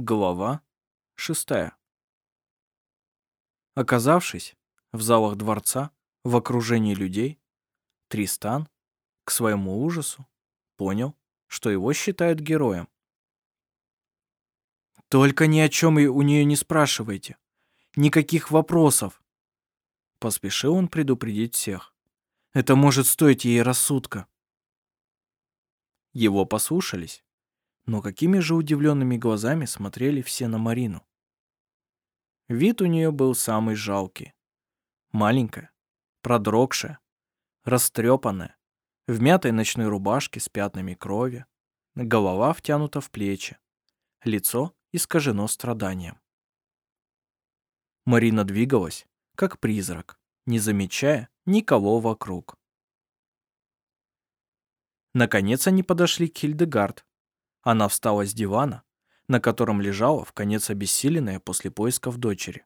Глава шестая. Оказавшись в залах дворца, в окружении людей, Тристан, к своему ужасу, понял, что его считают героем. «Только ни о чем и у нее не спрашивайте. Никаких вопросов!» Поспешил он предупредить всех. «Это может стоить ей рассудка». Его послушались, но какими же удивленными глазами смотрели все на Марину. Вид у нее был самый жалкий. Маленькая, продрогшая, растрепанная, в мятой ночной рубашке с пятнами крови, голова втянута в плечи, лицо искажено страданием. Марина двигалась, как призрак, не замечая никого вокруг. Наконец они подошли к Хильдегард. Она встала с дивана, на котором лежала, в конец обессиленная после поисков дочери.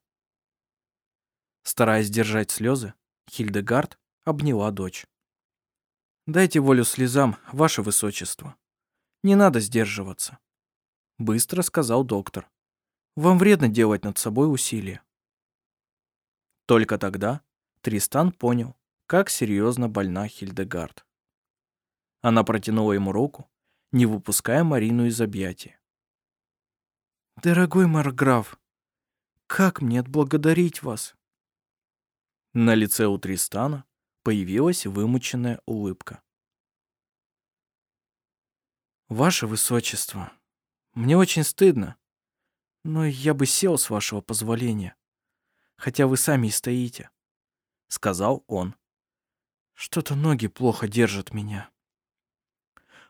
Стараясь держать слезы, Хильдегард обняла дочь. «Дайте волю слезам, ваше высочество. Не надо сдерживаться», — быстро сказал доктор. «Вам вредно делать над собой усилия». Только тогда Тристан понял, как серьезно больна Хильдегард. Она протянула ему руку, не выпуская Марину из объятий. «Дорогой Марграф, как мне отблагодарить вас?» На лице у Тристана появилась вымученная улыбка. «Ваше Высочество, мне очень стыдно, но я бы сел с вашего позволения, хотя вы сами и стоите», — сказал он. «Что-то ноги плохо держат меня».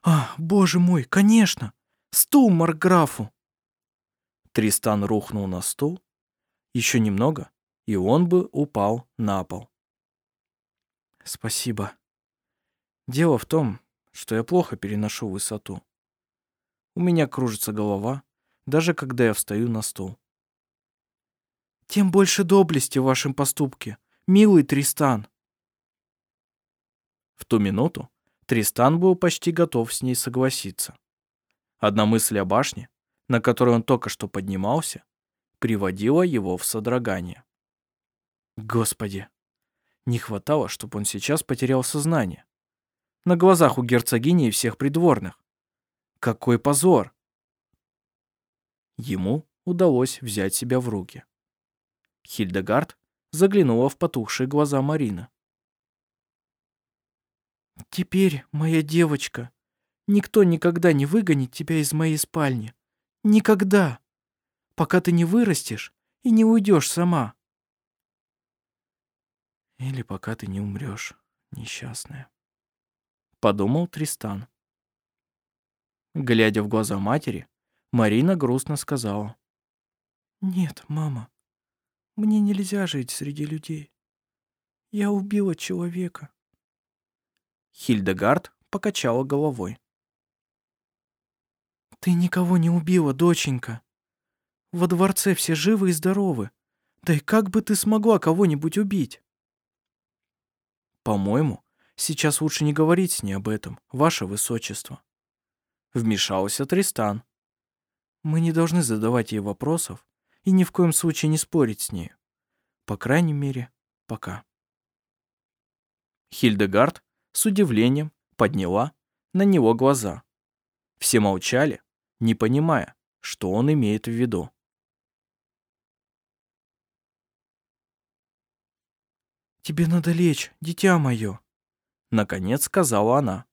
«А, боже мой, конечно! Стул Марграфу!» Тристан рухнул на стул. Еще немного, и он бы упал на пол. «Спасибо. Дело в том, что я плохо переношу высоту. У меня кружится голова, даже когда я встаю на стул. Тем больше доблести в вашем поступке, милый Тристан. В ту минуту Тристан был почти готов с ней согласиться. Одна мысль о башне, на которой он только что поднимался, приводила его в содрогание. Господи, не хватало, чтобы он сейчас потерял сознание. На глазах у герцогини и всех придворных. Какой позор! Ему удалось взять себя в руки. Хильдегард заглянула в потухшие глаза Марины. Теперь, моя девочка, никто никогда не выгонит тебя из моей спальни. Никогда. Пока ты не вырастешь и не уйдешь сама. Или пока ты не умрешь, несчастная. Подумал Тристан. Глядя в глаза матери, Марина грустно сказала. «Нет, мама, мне нельзя жить среди людей. Я убила человека. Хильдегард покачала головой. «Ты никого не убила, доченька. Во дворце все живы и здоровы. Да и как бы ты смогла кого-нибудь убить?» «По-моему, сейчас лучше не говорить с ней об этом, ваше высочество». Вмешался Тристан. «Мы не должны задавать ей вопросов и ни в коем случае не спорить с ней. По крайней мере, пока». Хильдегард с удивлением подняла на него глаза. Все молчали, не понимая, что он имеет в виду. «Тебе надо лечь, дитя мое», — наконец сказала она.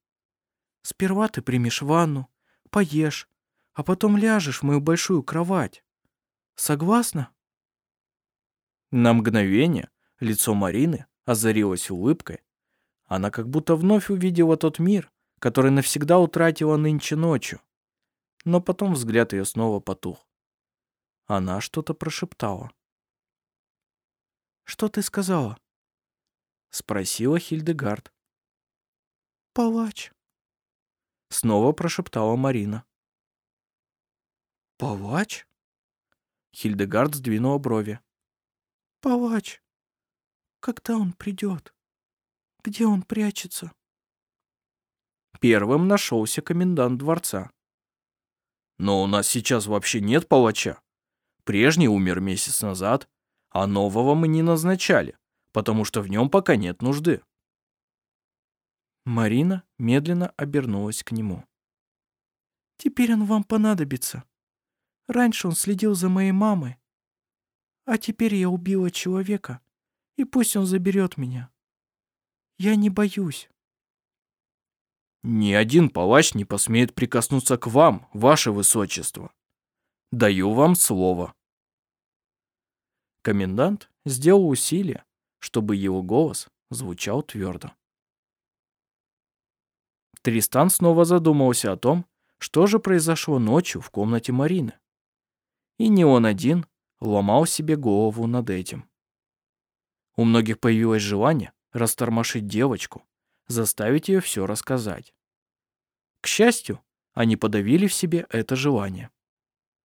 «Сперва ты примешь ванну, поешь, а потом ляжешь в мою большую кровать. Согласна?» На мгновение лицо Марины озарилось улыбкой, она как будто вновь увидела тот мир, который навсегда утратила нынче ночью. Но потом взгляд ее снова потух. Она что-то прошептала. «Что ты сказала?» Спросила Хильдегард. «Палач», — снова прошептала Марина. «Палач?» Хильдегард сдвинула брови. «Палач. Когда он придет?» Где он прячется?» Первым нашелся комендант дворца. Но у нас сейчас вообще нет палача. Прежний умер месяц назад, а нового мы не назначали, потому что в нем пока нет нужды. Марина медленно обернулась к нему. «Теперь он вам понадобится. Раньше он следил за моей мамой, а теперь я убила человека, и пусть он заберет меня. Я не боюсь». «Ни один палач не посмеет прикоснуться к вам, ваше высочество. Даю вам слово». Комендант сделал усилие, чтобы его голос звучал твердо. Тристан снова задумался о том, что же произошло ночью в комнате Марины. И не он один ломал себе голову над этим. У многих появилось желание растормошить девочку, заставить ее все рассказать. К счастью, они подавили в себе это желание.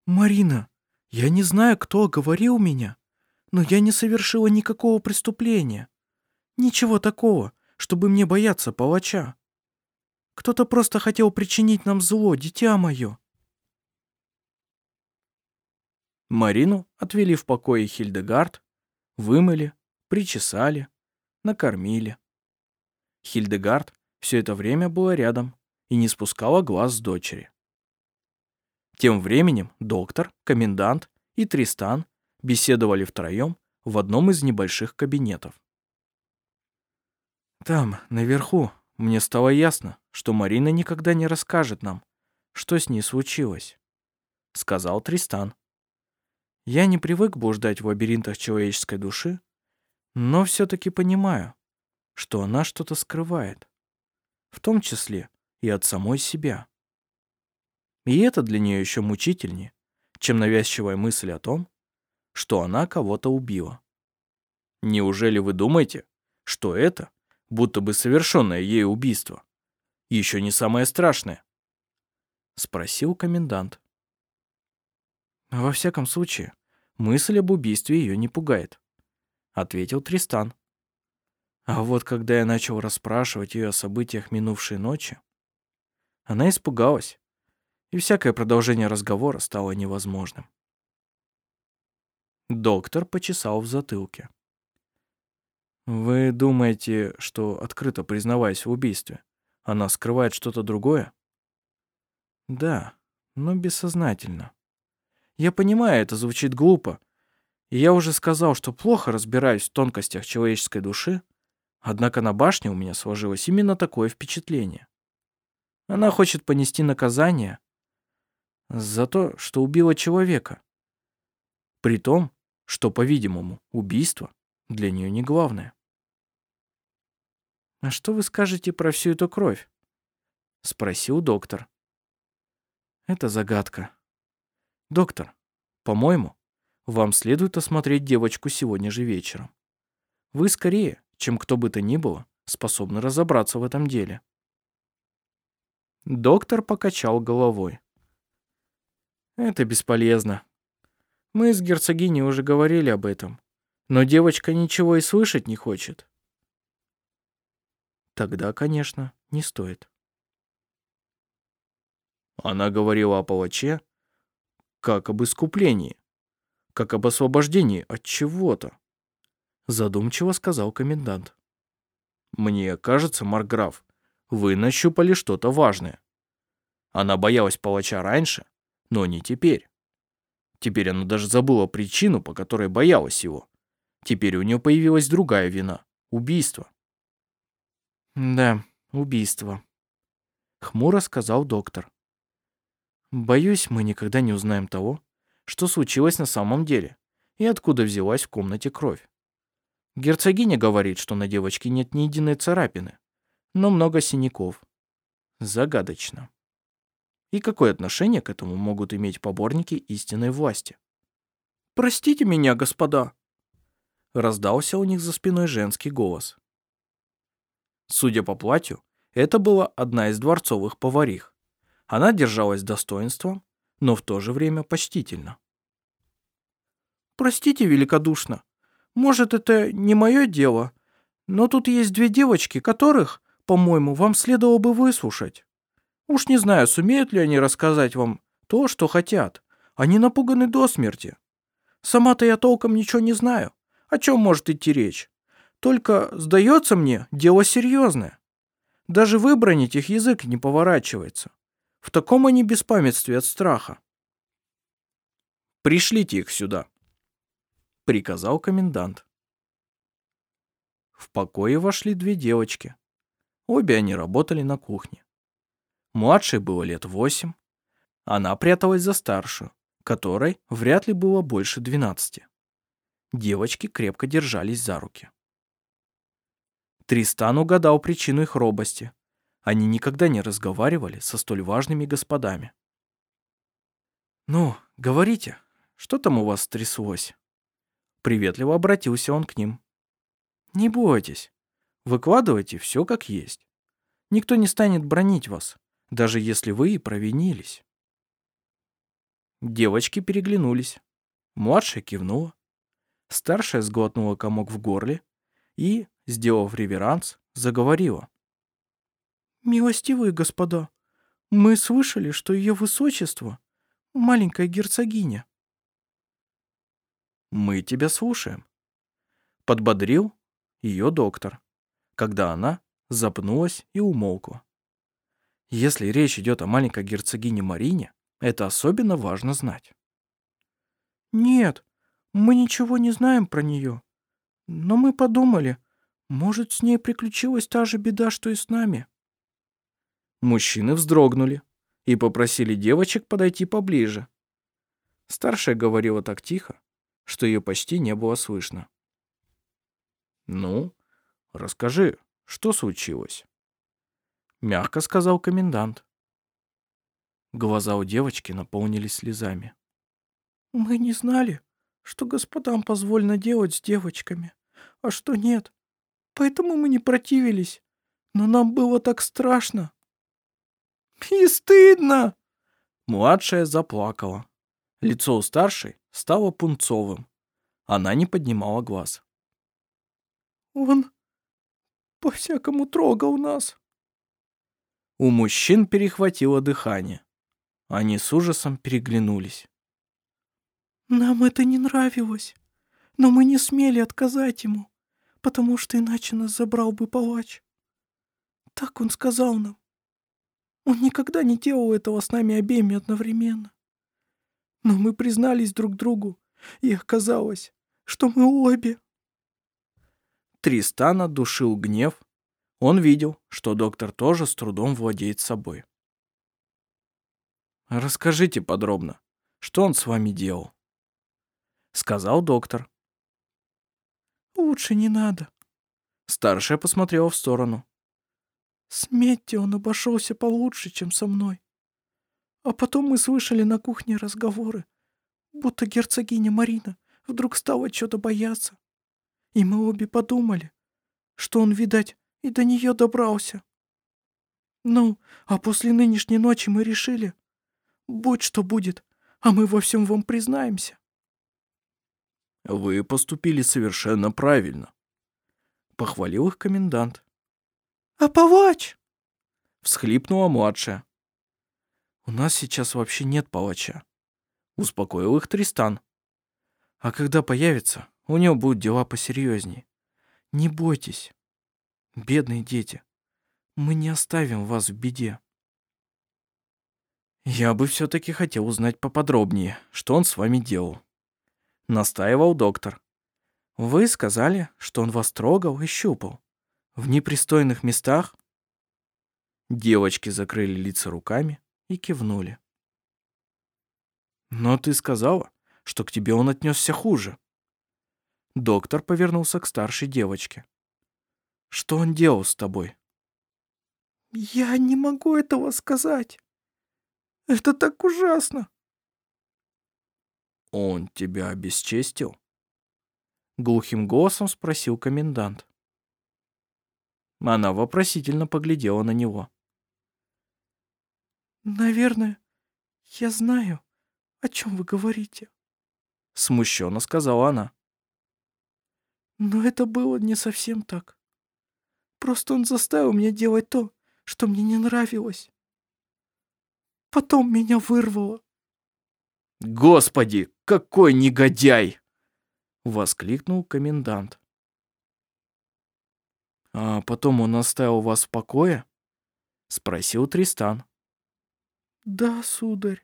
«Марина, я не знаю, кто говорил меня, но я не совершила никакого преступления. Ничего такого, чтобы мне бояться палача. Кто-то просто хотел причинить нам зло, дитя мое». Марину отвели в покое Хильдегард, вымыли, причесали, накормили. Хильдегард все это время была рядом и не спускала глаз с дочери. Тем временем доктор, комендант и Тристан беседовали втроем в одном из небольших кабинетов. Там, наверху, мне стало ясно, что Марина никогда не расскажет нам, что с ней случилось, сказал Тристан. Я не привык блуждать в лабиринтах человеческой души, но все-таки понимаю, что она что-то скрывает, в том числе и от самой себя. И это для нее еще мучительнее, чем навязчивая мысль о том, что она кого-то убила. Неужели вы думаете, что это будто бы совершенное ею убийство. Еще не самое страшное. Спросил комендант. Во всяком случае, мысль об убийстве ее не пугает, ответил Тристан. А вот когда я начал расспрашивать ее о событиях минувшей ночи, она испугалась, и всякое продолжение разговора стало невозможным. Доктор почесал в затылке. Вы думаете, что, открыто признаваясь в убийстве, она скрывает что-то другое? Да, но бессознательно. Я понимаю, это звучит глупо. И я уже сказал, что плохо разбираюсь в тонкостях человеческой души, однако на башне у меня сложилось именно такое впечатление. Она хочет понести наказание за то, что убила человека. При том, что, по-видимому, убийство для нее не главное. «А что вы скажете про всю эту кровь?» — спросил доктор. «Это загадка. Доктор, по-моему, вам следует осмотреть девочку сегодня же вечером. Вы скорее, чем кто бы то ни было, способны разобраться в этом деле». Доктор покачал головой. «Это бесполезно. Мы с герцогиней уже говорили об этом, но девочка ничего и слышать не хочет. Тогда, конечно, не стоит. Она говорила о палаче как об искуплении, как об освобождении от чего-то, задумчиво сказал комендант. Мне кажется, Марграф, вы нащупали что-то важное. Она боялась палача раньше, но не теперь. Теперь она даже забыла причину, по которой боялась его. Теперь у нее появилась другая вина — убийство. «Да, убийство», — хмуро сказал доктор. «Боюсь, мы никогда не узнаем того, что случилось на самом деле и откуда взялась в комнате кровь. Герцогиня говорит, что на девочке нет ни единой царапины, но много синяков. Загадочно. И какое отношение к этому могут иметь поборники истинной власти? «Простите меня, господа!» Раздался у них за спиной женский голос. Судя по платью, это была одна из дворцовых поварих. Она держалась достоинством, но в то же время почтительно. «Простите великодушно. Может, это не мое дело, но тут есть две девочки, которых, по-моему, вам следовало бы выслушать. Уж не знаю, сумеют ли они рассказать вам То, что хотят. Они напуганы до смерти. Сама-то я толком ничего не знаю. О чем может идти речь? Только, сдается мне, дело серьезное. Даже выбронить их язык не поворачивается. В таком они беспамятстве от страха. «Пришлите их сюда», — приказал комендант. В покое вошли две девочки. Обе они работали на кухне. Младшей было лет восемь. Она пряталась за старшую, которой вряд ли было больше двенадцати. Девочки крепко держались за руки. Тристан угадал причину их робости. Они никогда не разговаривали со столь важными господами. «Ну, говорите, что там у вас стряслось?» Приветливо обратился он к ним. «Не бойтесь. Выкладывайте все как есть. Никто не станет бронить вас, даже если вы и провинились». Девочки переглянулись. Младшая кивнула. Старшая сглотнула комок в горле и, сделав реверанс, заговорила. «Милостивые господа, мы слышали, что ее высочество — маленькая герцогиня». «Мы тебя слушаем», — подбодрил ее доктор, когда она запнулась и умолкла. Если речь идет о маленькой герцогине Марине, это особенно важно знать. «Нет, мы ничего не знаем про нее. Но мы подумали, может, с ней приключилась та же беда, что и с нами». Мужчины вздрогнули и попросили девочек подойти поближе. Старшая говорила так тихо, что ее почти не было слышно. «Ну, расскажи, что случилось?» Мягко сказал комендант. Глаза у девочки наполнились слезами. «Мы не знали, что господам позволено делать с девочками, а что нет. Поэтому мы не противились. Но нам было так страшно. И стыдно!» Младшая заплакала. Лицо у старшей стало пунцовым. Она не поднимала глаз. «Он по-всякому трогал нас». У мужчин перехватило дыхание. Они с ужасом переглянулись. «Нам это не нравилось, но мы не смели отказать ему, потому что иначе нас забрал бы палач. Так он сказал нам. Он никогда не делал этого с нами обеими одновременно. Но мы признались друг другу, и оказалось, что мы обе. Тристана душил гнев. Он видел, что доктор тоже с трудом владеет собой. «Расскажите подробно, что он с вами делал?» Сказал доктор. «Лучше не надо». Старшая посмотрела в сторону. С Метти он обошелся получше, чем со мной. А потом мы слышали на кухне разговоры, будто герцогиня Марина вдруг стала что-то бояться. И мы обе подумали, что он, видать, и до нее добрался. Ну, а после нынешней ночи мы решили, будь что будет, а мы во всем вам признаемся. Вы поступили совершенно правильно, похвалил их комендант. «А палач?» — всхлипнула младшая. «У нас сейчас вообще нет палача», — успокоил их Тристан. «А когда появится, у него будут дела посерьезней. Не бойтесь, бедные дети, мы не оставим вас в беде». «Я бы все-таки хотел узнать поподробнее, что он с вами делал», — настаивал доктор. «Вы сказали, что он вас трогал и щупал. В непристойных местах? Девочки закрыли лица руками и кивнули. Но ты сказала, что к тебе он отнесся хуже. Доктор повернулся к старшей девочке. Что он делал с тобой? Я не могу этого сказать. Это так ужасно. Он тебя обесчестил? Глухим голосом спросил комендант. Она вопросительно поглядела на него. «Наверное, я знаю, о чем вы говорите», — смущенно сказала она. «Но это было не совсем так. Просто он заставил меня делать то, что мне не нравилось. Потом меня вырвало, Господи, какой негодяй! Воскликнул комендант. А потом он оставил вас в покое? Спросил Тристан. Да, сударь.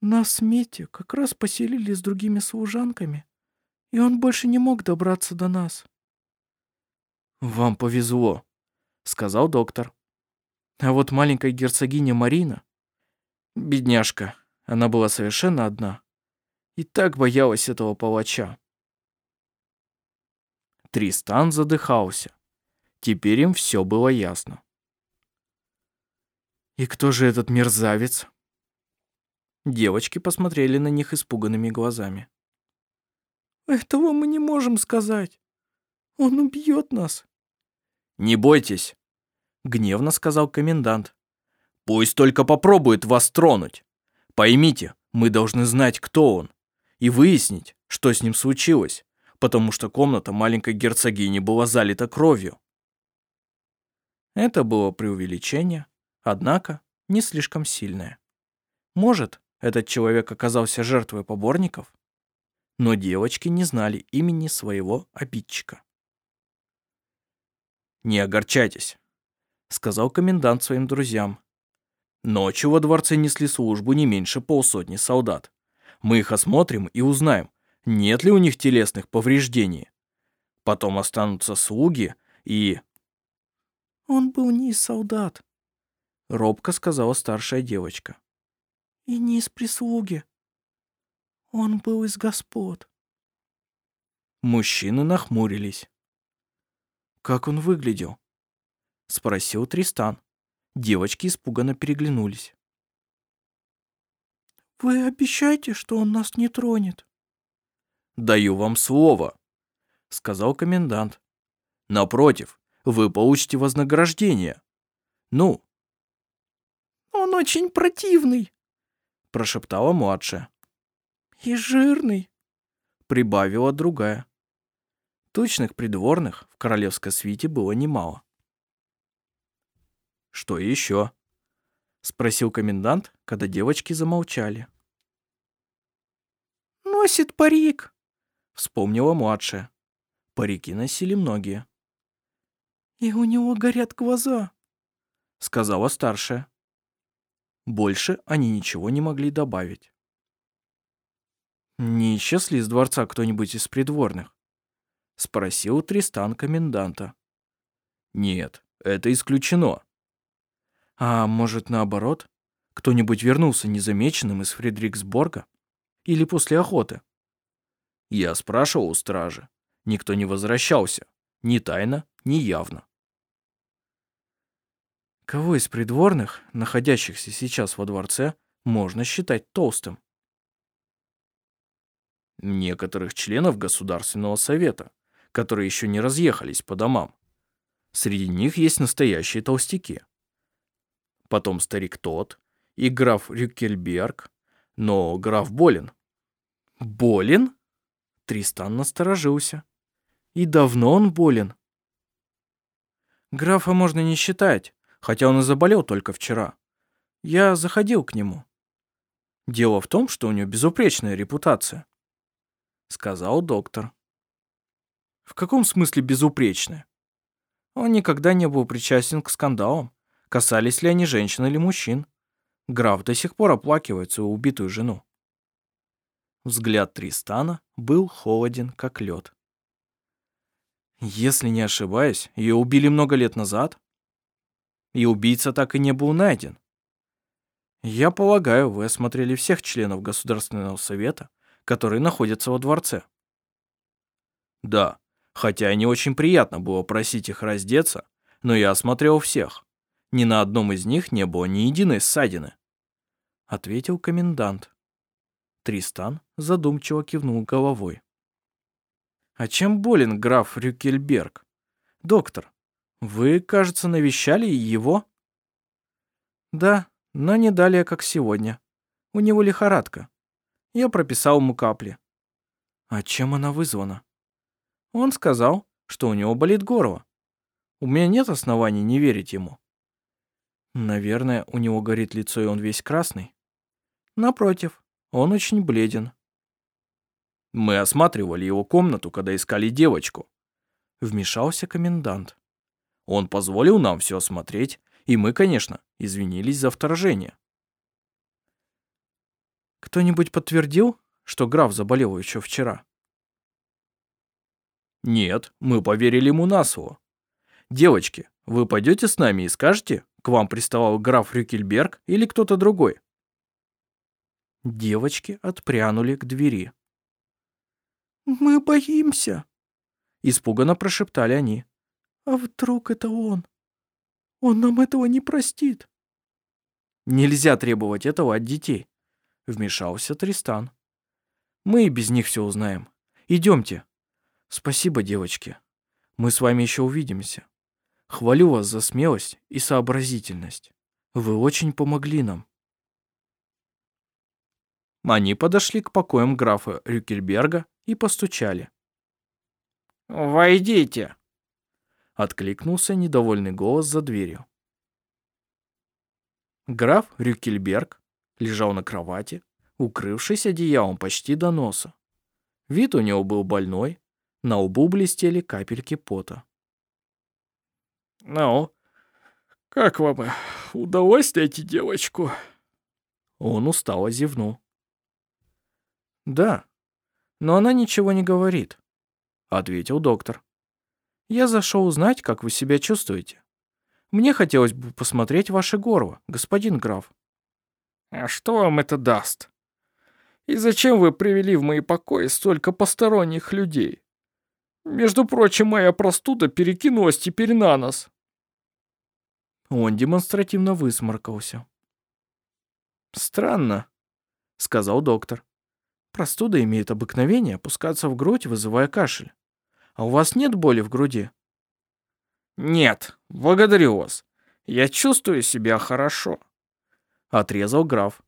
На смете как раз поселили с другими служанками, и он больше не мог добраться до нас. Вам повезло, сказал доктор. А вот маленькая герцогиня Марина, бедняжка, она была совершенно одна и так боялась этого палача. Тристан задыхался. Теперь им все было ясно. «И кто же этот мерзавец?» Девочки посмотрели на них испуганными глазами. «Этого мы не можем сказать. Он убьет нас». «Не бойтесь», — гневно сказал комендант. «Пусть только попробует вас тронуть. Поймите, мы должны знать, кто он и выяснить, что с ним случилось, потому что комната маленькой герцогини была залита кровью. Это было преувеличение, однако не слишком сильное. Может, этот человек оказался жертвой поборников? Но девочки не знали имени своего обидчика. «Не огорчайтесь», — сказал комендант своим друзьям. Ночью во дворце несли службу не меньше полсотни солдат. Мы их осмотрим и узнаем, нет ли у них телесных повреждений. Потом останутся слуги и... «Он был не из солдат», — робко сказала старшая девочка. «И не из прислуги. Он был из господ». Мужчины нахмурились. «Как он выглядел?» — спросил Тристан. Девочки испуганно переглянулись. «Вы обещаете, что он нас не тронет?» «Даю вам слово», — сказал комендант. «Напротив, вы получите вознаграждение. Ну?» «Он очень противный», — прошептала младшая. «И жирный», — прибавила другая. Точных придворных в королевской свите было немало. «Что еще?» Спросил комендант, когда девочки замолчали. «Носит парик», — вспомнила младшая. Парики носили многие. «И у него горят глаза», — сказала старшая. Больше они ничего не могли добавить. «Не исчез ли из дворца кто-нибудь из придворных?» — спросил Тристан коменданта. «Нет, это исключено», а может, наоборот? Кто-нибудь вернулся незамеченным из Фредериксборга? Или после охоты? Я спрашивал у стражи. Никто не возвращался. Ни тайно, ни явно. Кого из придворных, находящихся сейчас во дворце, можно считать толстым? Некоторых членов Государственного совета, которые еще не разъехались по домам. Среди них есть настоящие толстяки потом старик тот и граф Рюкельберг, но граф болен. Болен? Тристан насторожился. И давно он болен? Графа можно не считать, хотя он и заболел только вчера. Я заходил к нему. Дело в том, что у него безупречная репутация, сказал доктор. В каком смысле безупречная? Он никогда не был причастен к скандалам касались ли они женщин или мужчин. Граф до сих пор оплакивает свою убитую жену. Взгляд Тристана был холоден, как лед. Если не ошибаюсь, ее убили много лет назад, и убийца так и не был найден. Я полагаю, вы осмотрели всех членов Государственного совета, которые находятся во дворце. Да, хотя и не очень приятно было просить их раздеться, но я осмотрел всех. Ни на одном из них не было ни единой ссадины. Ответил комендант. Тристан задумчиво кивнул головой. А чем болен граф Рюкельберг? Доктор, вы, кажется, навещали его? Да, но не далее, как сегодня. У него лихорадка. Я прописал ему капли. А чем она вызвана? Он сказал, что у него болит горло. У меня нет оснований не верить ему. Наверное, у него горит лицо, и он весь красный. Напротив, Он очень бледен. Мы осматривали его комнату, когда искали девочку. Вмешался комендант. Он позволил нам все осмотреть, и мы, конечно, извинились за вторжение. Кто-нибудь подтвердил, что граф заболел еще вчера? Нет, мы поверили ему на слово. Девочки, вы пойдете с нами и скажете, к вам приставал граф Рюкельберг или кто-то другой? Девочки отпрянули к двери. «Мы боимся», — испуганно прошептали они. «А вдруг это он? Он нам этого не простит». «Нельзя требовать этого от детей», — вмешался Тристан. «Мы и без них все узнаем. Идемте. Спасибо, девочки. Мы с вами еще увидимся. Хвалю вас за смелость и сообразительность. Вы очень помогли нам». Они подошли к покоям графа Рюкельберга и постучали. «Войдите!» — откликнулся недовольный голос за дверью. Граф Рюкельберг лежал на кровати, укрывшись одеялом почти до носа. Вид у него был больной, на лбу блестели капельки пота. «Ну, как вам удалось найти девочку?» Он устало зевнул. «Да, но она ничего не говорит», — ответил доктор. «Я зашел узнать, как вы себя чувствуете. Мне хотелось бы посмотреть ваше горло, господин граф». «А что вам это даст? И зачем вы привели в мои покои столько посторонних людей? Между прочим, моя простуда перекинулась теперь на нас». Он демонстративно высморкался. «Странно», — сказал доктор. Простуда имеет обыкновение опускаться в грудь, вызывая кашель. А у вас нет боли в груди? Нет, благодарю вас. Я чувствую себя хорошо. Отрезал граф.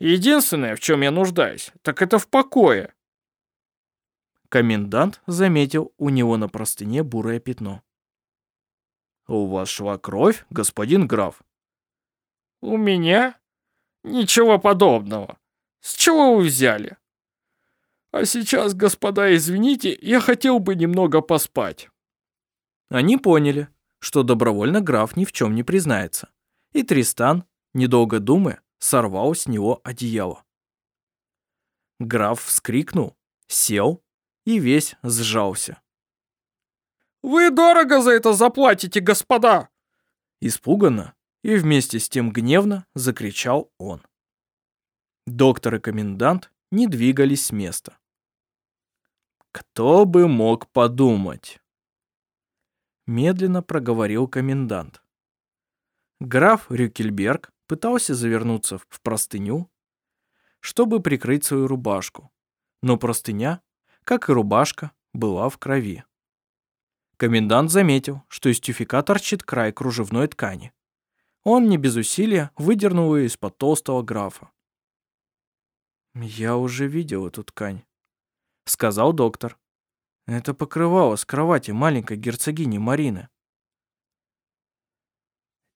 Единственное, в чем я нуждаюсь, так это в покое. Комендант заметил у него на простыне бурое пятно. «У вас шла кровь, господин граф?» «У меня? Ничего подобного. С чего вы взяли?» А сейчас, господа, извините, я хотел бы немного поспать. Они поняли, что добровольно граф ни в чем не признается. И Тристан, недолго думая, сорвал с него одеяло. Граф вскрикнул, сел и весь сжался. «Вы дорого за это заплатите, господа!» Испуганно и вместе с тем гневно закричал он. Доктор и комендант не двигались с места. Кто бы мог подумать? Медленно проговорил комендант. Граф Рюкельберг пытался завернуться в простыню, чтобы прикрыть свою рубашку, но простыня, как и рубашка, была в крови. Комендант заметил, что из тюфика торчит край кружевной ткани. Он не без усилия выдернул ее из-под толстого графа. «Я уже видел эту ткань», — сказал доктор. «Это покрывало с кровати маленькой герцогини Марины».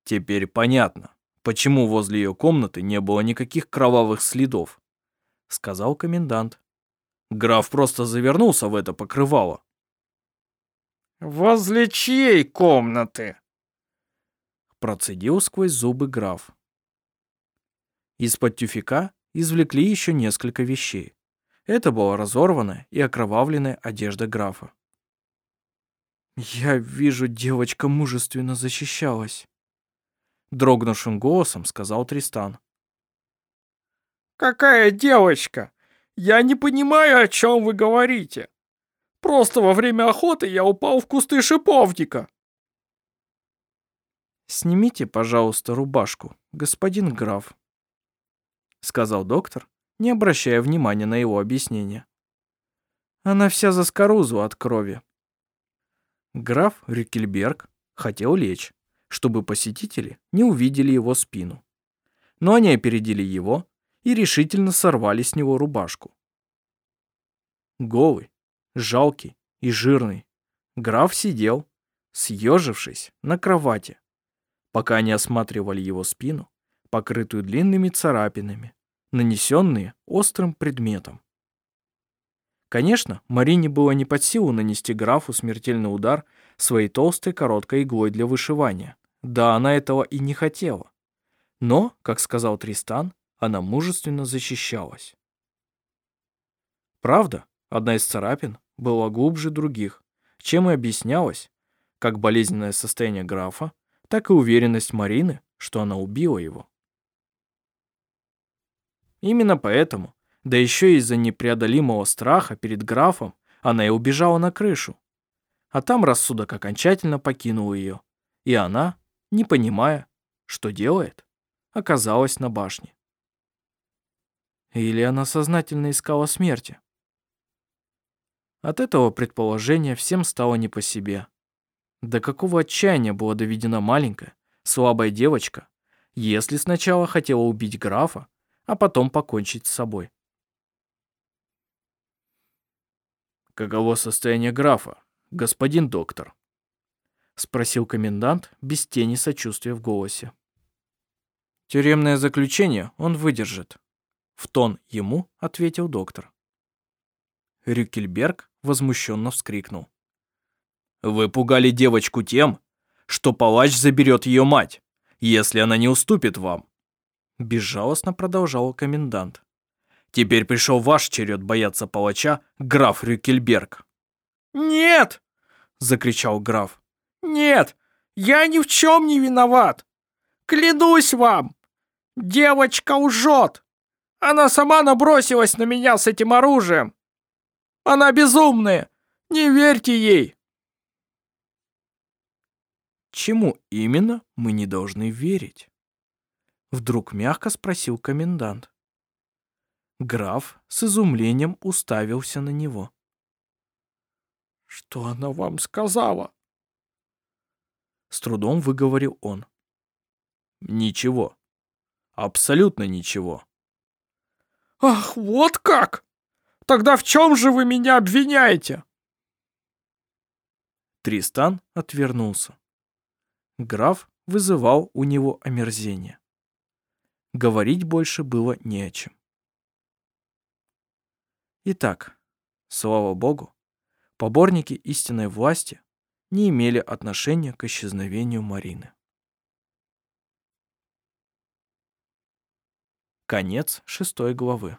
«Теперь понятно, почему возле ее комнаты не было никаких кровавых следов», — сказал комендант. «Граф просто завернулся в это покрывало». «Возле чьей комнаты?» Процедил сквозь зубы граф. Из-под тюфика извлекли еще несколько вещей. Это была разорванная и окровавленная одежда графа. «Я вижу, девочка мужественно защищалась», — дрогнувшим голосом сказал Тристан. «Какая девочка? Я не понимаю, о чем вы говорите. Просто во время охоты я упал в кусты шиповника». «Снимите, пожалуйста, рубашку, господин граф», сказал доктор, не обращая внимания на его объяснение. Она вся заскорузу от крови. Граф Рюкельберг хотел лечь, чтобы посетители не увидели его спину. Но они опередили его и решительно сорвали с него рубашку. Голый, жалкий и жирный, граф сидел, съежившись на кровати, пока они осматривали его спину покрытую длинными царапинами, нанесенные острым предметом. Конечно, Марине было не под силу нанести графу смертельный удар своей толстой короткой иглой для вышивания. Да, она этого и не хотела. Но, как сказал Тристан, она мужественно защищалась. Правда, одна из царапин была глубже других, чем и объяснялось, как болезненное состояние графа, так и уверенность Марины, что она убила его. Именно поэтому, да еще из-за непреодолимого страха перед графом, она и убежала на крышу. А там рассудок окончательно покинул ее, и она, не понимая, что делает, оказалась на башне. Или она сознательно искала смерти? От этого предположения всем стало не по себе. До какого отчаяния была доведена маленькая, слабая девочка, если сначала хотела убить графа, а потом покончить с собой. «Каково состояние графа, господин доктор?» — спросил комендант без тени сочувствия в голосе. «Тюремное заключение он выдержит», — в тон ему ответил доктор. Рюкельберг возмущенно вскрикнул. «Вы пугали девочку тем, что палач заберет ее мать, если она не уступит вам!» Безжалостно продолжал комендант. «Теперь пришел ваш черед бояться палача, граф Рюкельберг». «Нет!» — закричал граф. «Нет! Я ни в чем не виноват! Клянусь вам! Девочка лжет! Она сама набросилась на меня с этим оружием! Она безумная! Не верьте ей!» Чему именно мы не должны верить? Вдруг мягко спросил комендант. Граф с изумлением уставился на него. «Что она вам сказала?» С трудом выговорил он. «Ничего. Абсолютно ничего». «Ах, вот как! Тогда в чем же вы меня обвиняете?» Тристан отвернулся. Граф вызывал у него омерзение. Говорить больше было не о чем. Итак, слава богу, поборники истинной власти не имели отношения к исчезновению Марины. Конец шестой главы.